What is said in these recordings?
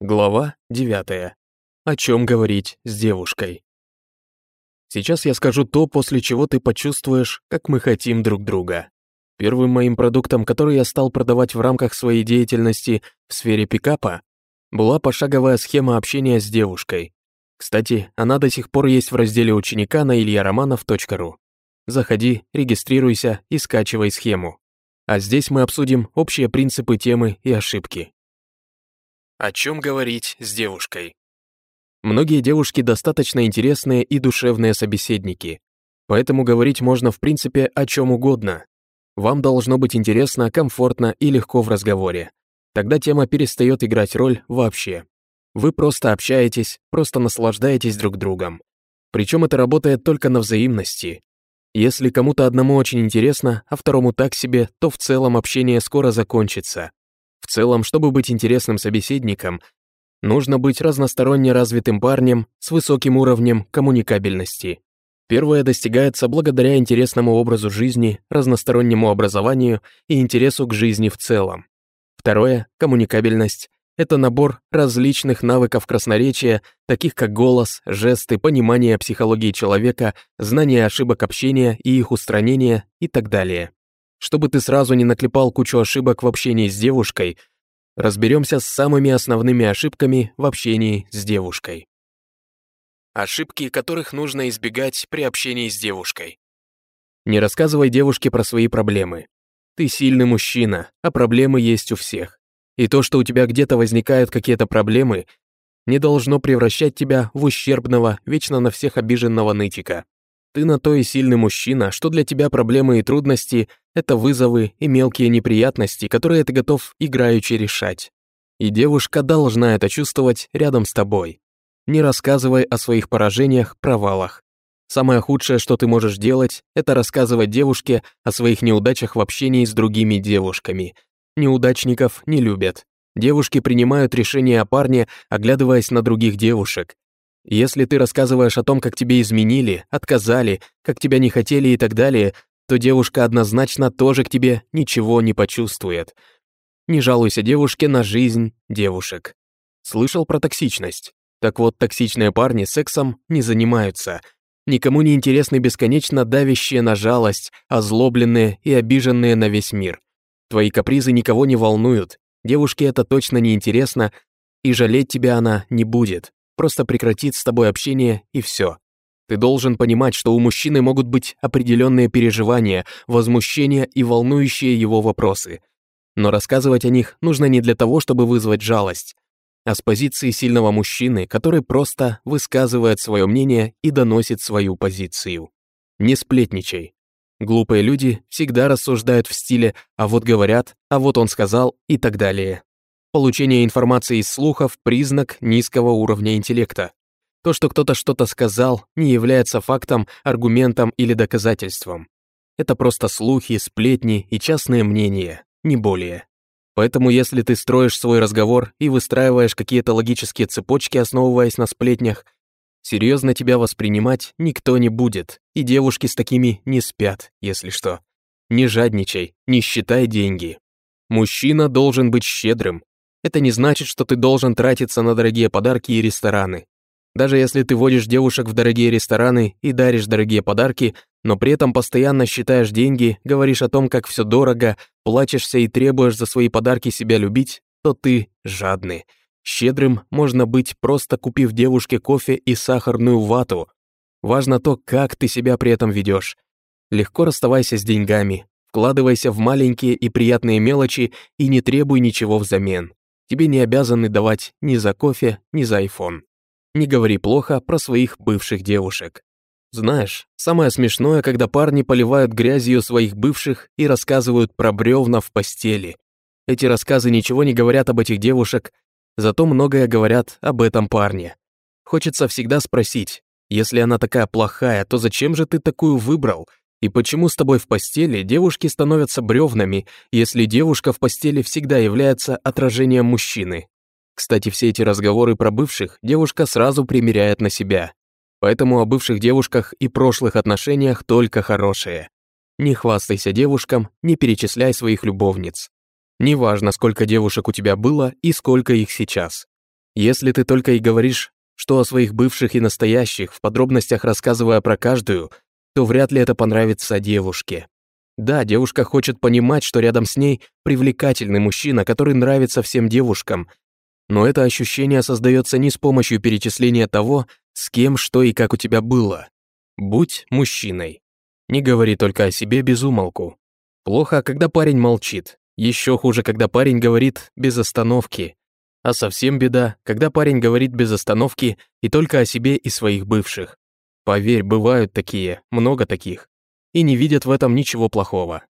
Глава 9. О чем говорить с девушкой. Сейчас я скажу то, после чего ты почувствуешь, как мы хотим друг друга. Первым моим продуктом, который я стал продавать в рамках своей деятельности в сфере пикапа, была пошаговая схема общения с девушкой. Кстати, она до сих пор есть в разделе ученика на ильяроманов.ру. Заходи, регистрируйся и скачивай схему. А здесь мы обсудим общие принципы темы и ошибки. О чем говорить с девушкой? Многие девушки достаточно интересные и душевные собеседники, поэтому говорить можно в принципе о чем угодно. Вам должно быть интересно, комфортно и легко в разговоре. Тогда тема перестает играть роль вообще. Вы просто общаетесь, просто наслаждаетесь друг другом. Причем это работает только на взаимности. Если кому-то одному очень интересно, а второму так себе, то в целом общение скоро закончится. В целом, чтобы быть интересным собеседником, нужно быть разносторонне развитым парнем с высоким уровнем коммуникабельности. Первое достигается благодаря интересному образу жизни, разностороннему образованию и интересу к жизни в целом. Второе — коммуникабельность. Это набор различных навыков красноречия, таких как голос, жесты, понимание психологии человека, знание ошибок общения и их устранение и так далее. Чтобы ты сразу не наклепал кучу ошибок в общении с девушкой, разберемся с самыми основными ошибками в общении с девушкой. Ошибки, которых нужно избегать при общении с девушкой. Не рассказывай девушке про свои проблемы. Ты сильный мужчина, а проблемы есть у всех. И то, что у тебя где-то возникают какие-то проблемы, не должно превращать тебя в ущербного, вечно на всех обиженного нытика. Ты на то и сильный мужчина, что для тебя проблемы и трудности — это вызовы и мелкие неприятности, которые ты готов играючи решать. И девушка должна это чувствовать рядом с тобой. Не рассказывай о своих поражениях, провалах. Самое худшее, что ты можешь делать, это рассказывать девушке о своих неудачах в общении с другими девушками. Неудачников не любят. Девушки принимают решения о парне, оглядываясь на других девушек. Если ты рассказываешь о том, как тебе изменили, отказали, как тебя не хотели и так далее, то девушка однозначно тоже к тебе ничего не почувствует. Не жалуйся девушке на жизнь девушек. Слышал про токсичность? Так вот, токсичные парни сексом не занимаются. Никому не интересны бесконечно давящие на жалость, озлобленные и обиженные на весь мир. Твои капризы никого не волнуют, девушке это точно не интересно, и жалеть тебя она не будет просто прекратит с тобой общение и все. Ты должен понимать, что у мужчины могут быть определенные переживания, возмущения и волнующие его вопросы. Но рассказывать о них нужно не для того, чтобы вызвать жалость, а с позиции сильного мужчины, который просто высказывает свое мнение и доносит свою позицию. Не сплетничай. Глупые люди всегда рассуждают в стиле «а вот говорят», «а вот он сказал» и так далее. Получение информации из слухов – признак низкого уровня интеллекта. То, что кто-то что-то сказал, не является фактом, аргументом или доказательством. Это просто слухи, сплетни и частное мнение, не более. Поэтому если ты строишь свой разговор и выстраиваешь какие-то логические цепочки, основываясь на сплетнях, серьезно тебя воспринимать никто не будет, и девушки с такими не спят, если что. Не жадничай, не считай деньги. Мужчина должен быть щедрым, это не значит, что ты должен тратиться на дорогие подарки и рестораны. Даже если ты водишь девушек в дорогие рестораны и даришь дорогие подарки, но при этом постоянно считаешь деньги, говоришь о том, как все дорого, плачешься и требуешь за свои подарки себя любить, то ты жадный. Щедрым можно быть, просто купив девушке кофе и сахарную вату. Важно то, как ты себя при этом ведешь. Легко расставайся с деньгами, вкладывайся в маленькие и приятные мелочи и не требуй ничего взамен тебе не обязаны давать ни за кофе, ни за айфон. Не говори плохо про своих бывших девушек. Знаешь, самое смешное, когда парни поливают грязью своих бывших и рассказывают про бревна в постели. Эти рассказы ничего не говорят об этих девушек, зато многое говорят об этом парне. Хочется всегда спросить, если она такая плохая, то зачем же ты такую выбрал? И почему с тобой в постели девушки становятся бревнами, если девушка в постели всегда является отражением мужчины? Кстати, все эти разговоры про бывших девушка сразу примеряет на себя. Поэтому о бывших девушках и прошлых отношениях только хорошее. Не хвастайся девушкам, не перечисляй своих любовниц. Неважно, сколько девушек у тебя было и сколько их сейчас. Если ты только и говоришь, что о своих бывших и настоящих, в подробностях рассказывая про каждую, то вряд ли это понравится девушке. Да, девушка хочет понимать, что рядом с ней привлекательный мужчина, который нравится всем девушкам, но это ощущение создается не с помощью перечисления того, с кем, что и как у тебя было. Будь мужчиной. Не говори только о себе без умолку. Плохо, когда парень молчит. Еще хуже, когда парень говорит без остановки. А совсем беда, когда парень говорит без остановки и только о себе и своих бывших. Поверь, бывают такие, много таких. И не видят в этом ничего плохого.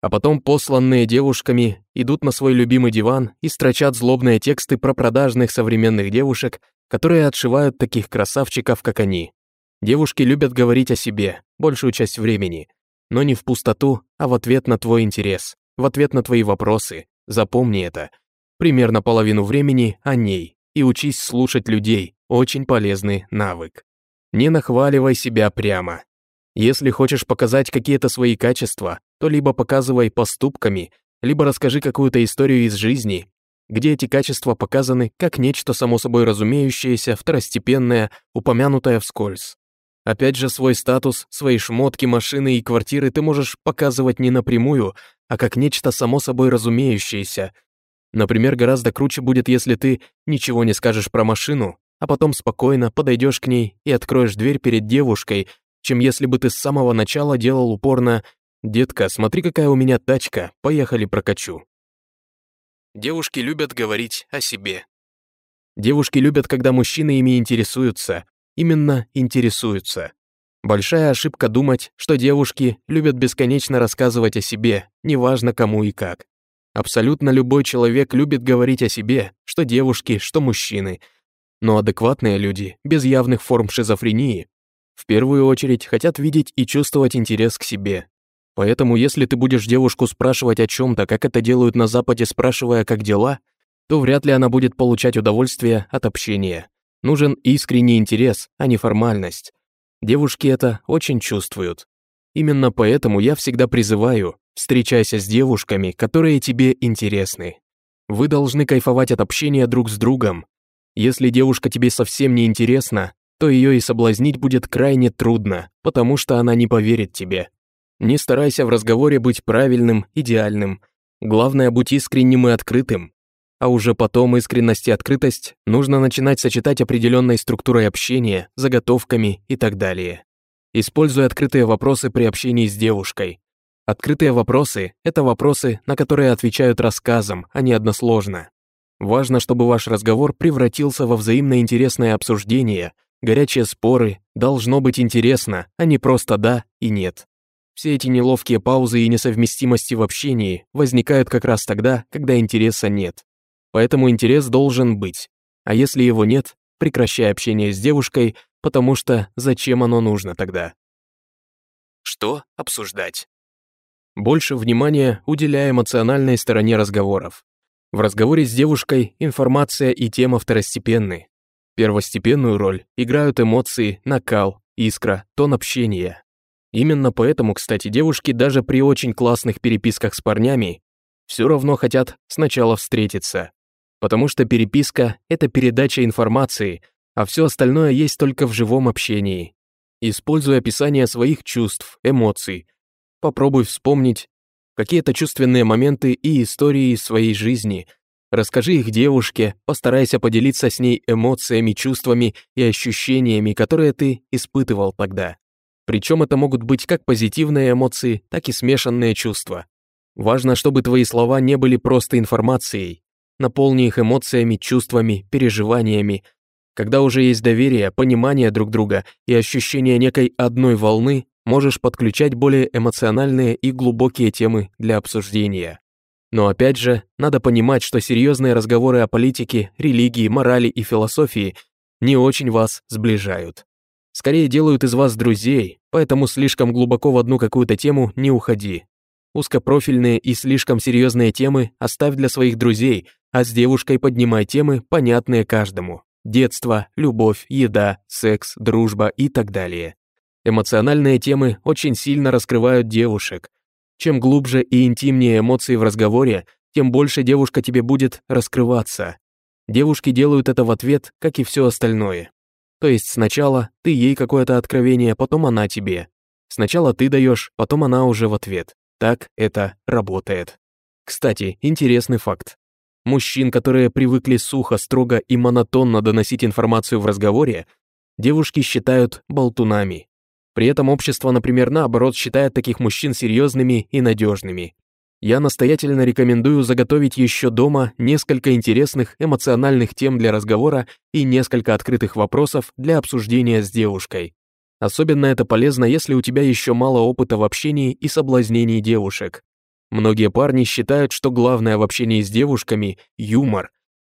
А потом посланные девушками идут на свой любимый диван и строчат злобные тексты про продажных современных девушек, которые отшивают таких красавчиков, как они. Девушки любят говорить о себе большую часть времени, но не в пустоту, а в ответ на твой интерес, в ответ на твои вопросы. Запомни это – примерно половину времени о ней и учись слушать людей, очень полезный навык. Не нахваливай себя прямо. Если хочешь показать какие-то свои качества, то либо показывай поступками, либо расскажи какую-то историю из жизни, где эти качества показаны как нечто само собой разумеющееся, второстепенное, упомянутое вскользь. Опять же, свой статус, свои шмотки, машины и квартиры ты можешь показывать не напрямую, а как нечто само собой разумеющееся, Например, гораздо круче будет, если ты ничего не скажешь про машину, а потом спокойно подойдешь к ней и откроешь дверь перед девушкой, чем если бы ты с самого начала делал упорно «Детка, смотри, какая у меня тачка, поехали прокачу». Девушки любят говорить о себе. Девушки любят, когда мужчины ими интересуются, именно интересуются. Большая ошибка думать, что девушки любят бесконечно рассказывать о себе, неважно кому и как. Абсолютно любой человек любит говорить о себе, что девушки, что мужчины. Но адекватные люди, без явных форм шизофрении, в первую очередь хотят видеть и чувствовать интерес к себе. Поэтому если ты будешь девушку спрашивать о чем то как это делают на Западе, спрашивая, как дела, то вряд ли она будет получать удовольствие от общения. Нужен искренний интерес, а не формальность. Девушки это очень чувствуют. Именно поэтому я всегда призываю, встречайся с девушками, которые тебе интересны. Вы должны кайфовать от общения друг с другом. Если девушка тебе совсем не интересна, то ее и соблазнить будет крайне трудно, потому что она не поверит тебе. Не старайся в разговоре быть правильным, идеальным. Главное, будь искренним и открытым. А уже потом искренность и открытость нужно начинать сочетать определенной структурой общения, заготовками и так далее. Используй открытые вопросы при общении с девушкой. Открытые вопросы — это вопросы, на которые отвечают рассказом, а не односложно. Важно, чтобы ваш разговор превратился во взаимно интересное обсуждение, горячие споры, должно быть интересно, а не просто «да» и «нет». Все эти неловкие паузы и несовместимости в общении возникают как раз тогда, когда интереса нет. Поэтому интерес должен быть. А если его нет, прекращай общение с девушкой, потому что зачем оно нужно тогда? Что обсуждать? Больше внимания уделяя эмоциональной стороне разговоров. В разговоре с девушкой информация и тема второстепенны. Первостепенную роль играют эмоции, накал, искра, тон общения. Именно поэтому, кстати, девушки даже при очень классных переписках с парнями все равно хотят сначала встретиться. Потому что переписка — это передача информации, а все остальное есть только в живом общении. Используй описание своих чувств, эмоций. Попробуй вспомнить какие-то чувственные моменты и истории из своей жизни. Расскажи их девушке, постарайся поделиться с ней эмоциями, чувствами и ощущениями, которые ты испытывал тогда. Причем это могут быть как позитивные эмоции, так и смешанные чувства. Важно, чтобы твои слова не были просто информацией. Наполни их эмоциями, чувствами, переживаниями, когда уже есть доверие, понимание друг друга и ощущение некой одной волны, можешь подключать более эмоциональные и глубокие темы для обсуждения. Но опять же, надо понимать, что серьезные разговоры о политике, религии, морали и философии не очень вас сближают. Скорее делают из вас друзей, поэтому слишком глубоко в одну какую-то тему не уходи. Узкопрофильные и слишком серьезные темы оставь для своих друзей, а с девушкой поднимай темы, понятные каждому. Детство, любовь, еда, секс, дружба и так далее. Эмоциональные темы очень сильно раскрывают девушек. Чем глубже и интимнее эмоции в разговоре, тем больше девушка тебе будет раскрываться. Девушки делают это в ответ, как и все остальное. То есть сначала ты ей какое-то откровение, потом она тебе. Сначала ты даешь, потом она уже в ответ. Так это работает. Кстати, интересный факт. Мужчин, которые привыкли сухо, строго и монотонно доносить информацию в разговоре, девушки считают болтунами. При этом общество, например, наоборот, считает таких мужчин серьезными и надежными. Я настоятельно рекомендую заготовить еще дома несколько интересных эмоциональных тем для разговора и несколько открытых вопросов для обсуждения с девушкой. Особенно это полезно, если у тебя еще мало опыта в общении и соблазнении девушек. Многие парни считают, что главное в общении с девушками – юмор.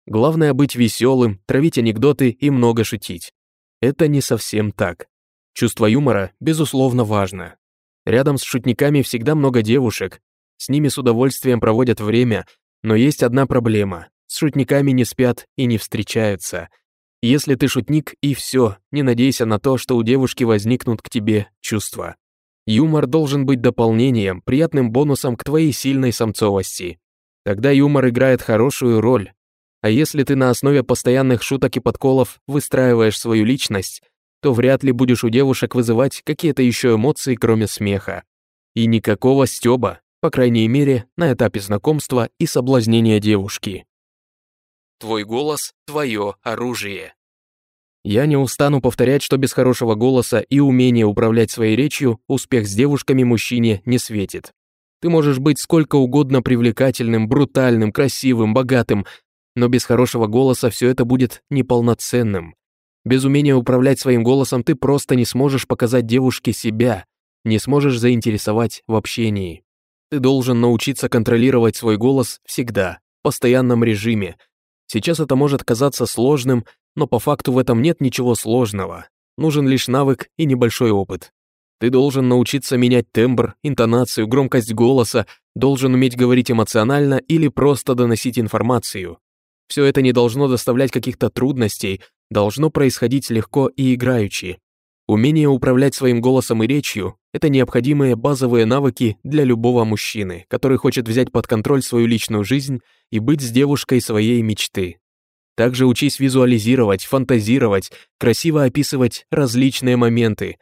Главное быть веселым, травить анекдоты и много шутить. Это не совсем так. Чувство юмора, безусловно, важно. Рядом с шутниками всегда много девушек, с ними с удовольствием проводят время, но есть одна проблема. С шутниками не спят и не встречаются. Если ты шутник, и все, не надейся на то, что у девушки возникнут к тебе чувства. Юмор должен быть дополнением, приятным бонусом к твоей сильной самцовости. Тогда юмор играет хорошую роль. А если ты на основе постоянных шуток и подколов выстраиваешь свою личность, то вряд ли будешь у девушек вызывать какие-то еще эмоции, кроме смеха. И никакого стёба, по крайней мере, на этапе знакомства и соблазнения девушки. Твой голос – твое оружие. Я не устану повторять, что без хорошего голоса и умения управлять своей речью успех с девушками мужчине не светит. Ты можешь быть сколько угодно привлекательным, брутальным, красивым, богатым, но без хорошего голоса все это будет неполноценным. Без умения управлять своим голосом ты просто не сможешь показать девушке себя, не сможешь заинтересовать в общении. Ты должен научиться контролировать свой голос всегда, в постоянном режиме. Сейчас это может казаться сложным, но по факту в этом нет ничего сложного. Нужен лишь навык и небольшой опыт. Ты должен научиться менять тембр, интонацию, громкость голоса, должен уметь говорить эмоционально или просто доносить информацию. Все это не должно доставлять каких-то трудностей, должно происходить легко и играючи. Умение управлять своим голосом и речью – это необходимые базовые навыки для любого мужчины, который хочет взять под контроль свою личную жизнь и быть с девушкой своей мечты. Также учись визуализировать, фантазировать, красиво описывать различные моменты.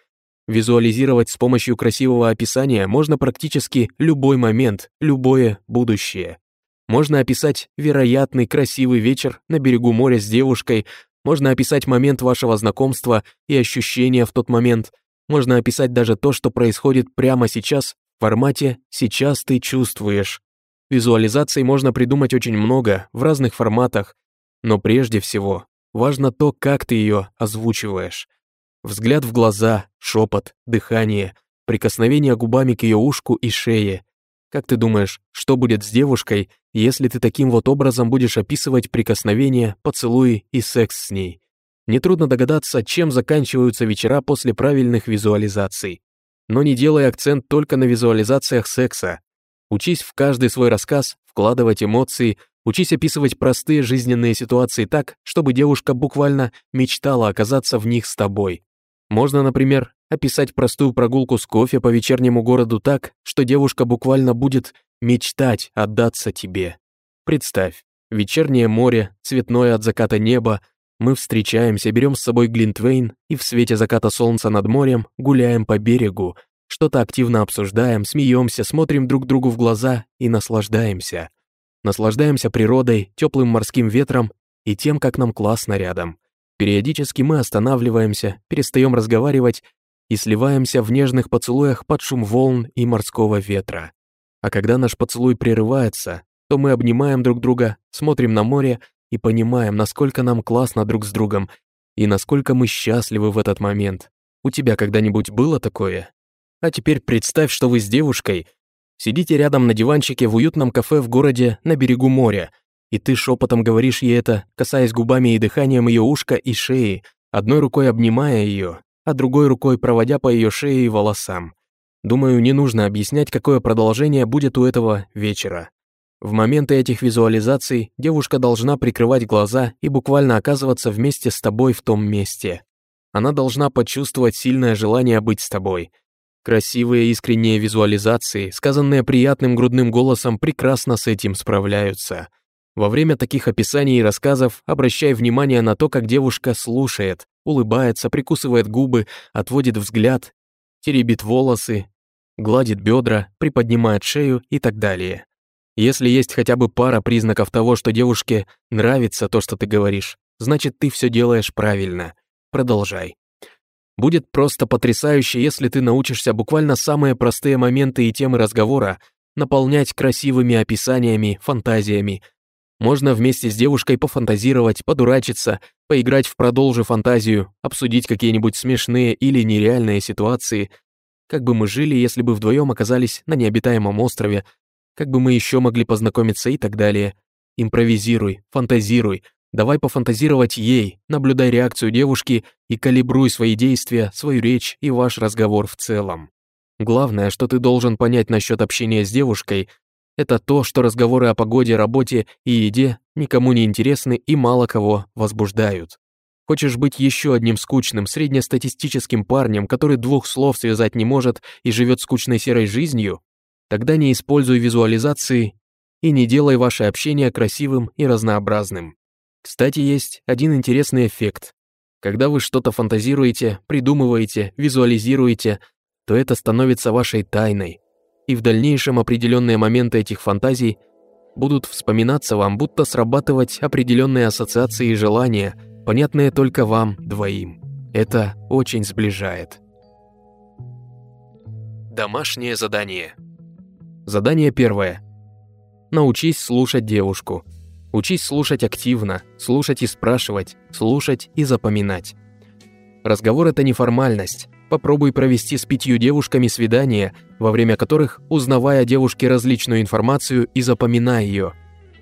Визуализировать с помощью красивого описания можно практически любой момент, любое будущее. Можно описать вероятный красивый вечер на берегу моря с девушкой, можно описать момент вашего знакомства и ощущения в тот момент. Можно описать даже то, что происходит прямо сейчас в формате «сейчас ты чувствуешь». Визуализаций можно придумать очень много, в разных форматах, но прежде всего важно то, как ты ее озвучиваешь. Взгляд в глаза, шепот, дыхание, прикосновение губами к ее ушку и шее, как ты думаешь, что будет с девушкой, если ты таким вот образом будешь описывать прикосновения, поцелуи и секс с ней? Нетрудно догадаться, чем заканчиваются вечера после правильных визуализаций. Но не делай акцент только на визуализациях секса. Учись в каждый свой рассказ вкладывать эмоции, учись описывать простые жизненные ситуации так, чтобы девушка буквально мечтала оказаться в них с тобой. Можно, например, описать простую прогулку с кофе по вечернему городу так, что девушка буквально будет мечтать отдаться тебе. Представь, вечернее море, цветное от заката небо, мы встречаемся, берем с собой Глинтвейн и в свете заката солнца над морем гуляем по берегу, что-то активно обсуждаем, смеемся, смотрим друг другу в глаза и наслаждаемся. Наслаждаемся природой, теплым морским ветром и тем, как нам классно рядом. Периодически мы останавливаемся, перестаем разговаривать и сливаемся в нежных поцелуях под шум волн и морского ветра. А когда наш поцелуй прерывается, то мы обнимаем друг друга, смотрим на море и понимаем, насколько нам классно друг с другом и насколько мы счастливы в этот момент. У тебя когда-нибудь было такое? А теперь представь, что вы с девушкой сидите рядом на диванчике в уютном кафе в городе на берегу моря, и ты шепотом говоришь ей это, касаясь губами и дыханием ее ушка и шеи, одной рукой обнимая ее, а другой рукой проводя по ее шее и волосам. Думаю, не нужно объяснять, какое продолжение будет у этого вечера. В моменты этих визуализаций девушка должна прикрывать глаза и буквально оказываться вместе с тобой в том месте. Она должна почувствовать сильное желание быть с тобой. Красивые искренние визуализации, сказанные приятным грудным голосом, прекрасно с этим справляются. Во время таких описаний и рассказов обращай внимание на то, как девушка слушает, улыбается, прикусывает губы, отводит взгляд, теребит волосы, гладит бедра, приподнимает шею и так далее. Если есть хотя бы пара признаков того, что девушке нравится то, что ты говоришь, значит, ты все делаешь правильно. Продолжай. Будет просто потрясающе, если ты научишься буквально самые простые моменты и темы разговора наполнять красивыми описаниями, фантазиями. Можно вместе с девушкой пофантазировать, подурачиться, поиграть в продолжи фантазию, обсудить какие-нибудь смешные или нереальные ситуации. Как бы мы жили, если бы вдвоем оказались на необитаемом острове, как бы мы еще могли познакомиться и так далее. Импровизируй, фантазируй, Давай пофантазировать ей, наблюдай реакцию девушки и калибруй свои действия, свою речь и ваш разговор в целом. Главное, что ты должен понять насчет общения с девушкой, это то, что разговоры о погоде, работе и еде никому не интересны и мало кого возбуждают. Хочешь быть еще одним скучным, среднестатистическим парнем, который двух слов связать не может и живет скучной серой жизнью? Тогда не используй визуализации и не делай ваше общение красивым и разнообразным. Кстати, есть один интересный эффект. Когда вы что-то фантазируете, придумываете, визуализируете, то это становится вашей тайной. И в дальнейшем определенные моменты этих фантазий будут вспоминаться вам, будто срабатывать определенные ассоциации и желания, понятные только вам двоим. Это очень сближает. Домашнее задание. Задание первое. Научись слушать девушку. Учись слушать активно, слушать и спрашивать, слушать и запоминать. Разговор – это не формальность. Попробуй провести с пятью девушками свидание, во время которых узнавая о девушке различную информацию и запоминая ее.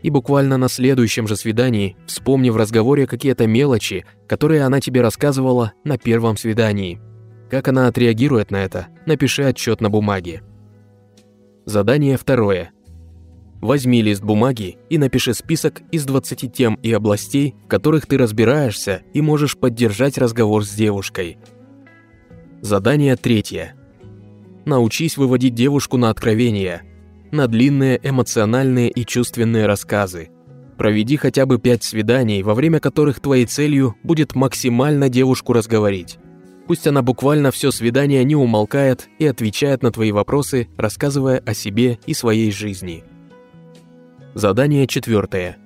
И буквально на следующем же свидании вспомни в разговоре какие-то мелочи, которые она тебе рассказывала на первом свидании. Как она отреагирует на это, напиши отчет на бумаге. Задание второе. Возьми лист бумаги и напиши список из 20 тем и областей, в которых ты разбираешься и можешь поддержать разговор с девушкой. Задание третье. Научись выводить девушку на откровения, на длинные эмоциональные и чувственные рассказы. Проведи хотя бы пять свиданий, во время которых твоей целью будет максимально девушку разговорить. Пусть она буквально все свидание не умолкает и отвечает на твои вопросы, рассказывая о себе и своей жизни. Задание четвертое.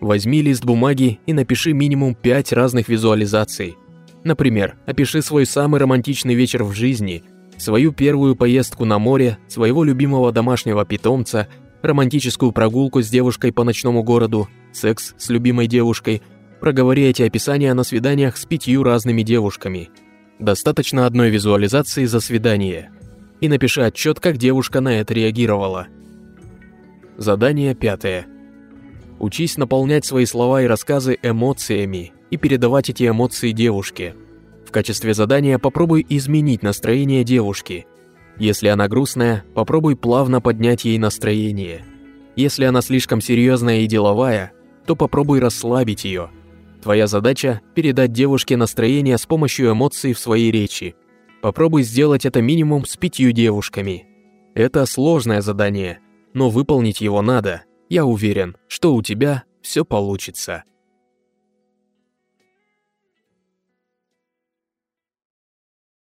Возьми лист бумаги и напиши минимум 5 разных визуализаций. Например, опиши свой самый романтичный вечер в жизни, свою первую поездку на море, своего любимого домашнего питомца, романтическую прогулку с девушкой по ночному городу, секс с любимой девушкой. Проговори эти описания на свиданиях с пятью разными девушками. Достаточно одной визуализации за свидание. И напиши отчет, как девушка на это реагировала – Задание пятое. Учись наполнять свои слова и рассказы эмоциями и передавать эти эмоции девушке. В качестве задания попробуй изменить настроение девушки. Если она грустная, попробуй плавно поднять ей настроение. Если она слишком серьезная и деловая, то попробуй расслабить ее. Твоя задача – передать девушке настроение с помощью эмоций в своей речи. Попробуй сделать это минимум с пятью девушками. Это сложное задание – но выполнить его надо. Я уверен, что у тебя все получится.